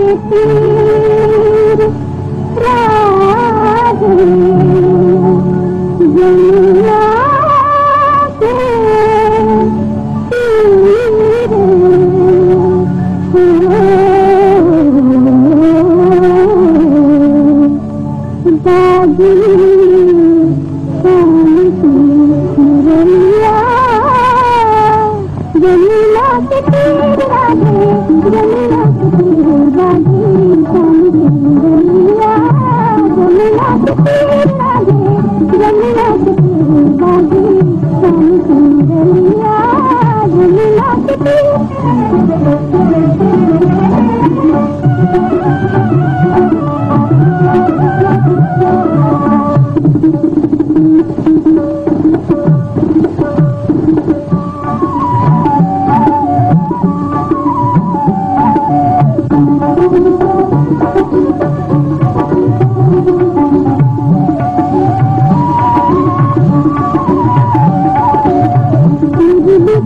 के तीर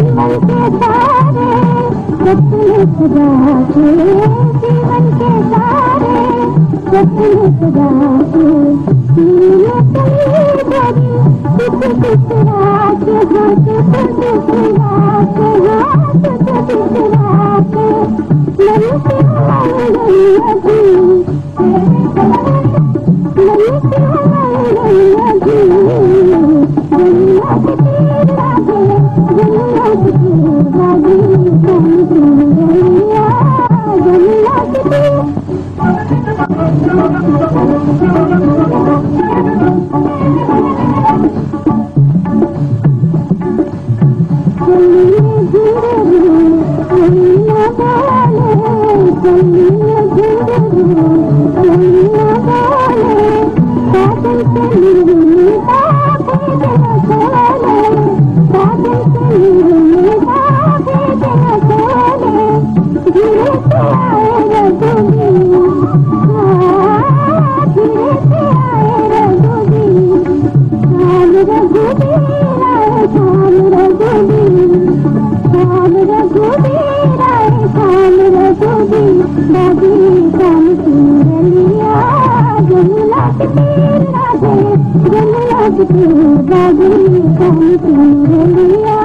जीवन के सारे सपने सजा के जीवन के सारे सपने सजा के सीने तुम बड़ी कुछ कुछ रात हाथ कुछ कुछ रात हाथ कुछ कुछ रात मन से मन गई मन से मन गई दुनिया के तीर राधे Thank you. तीर राधे जमुना के तीर दादी श्याम सुंदरिया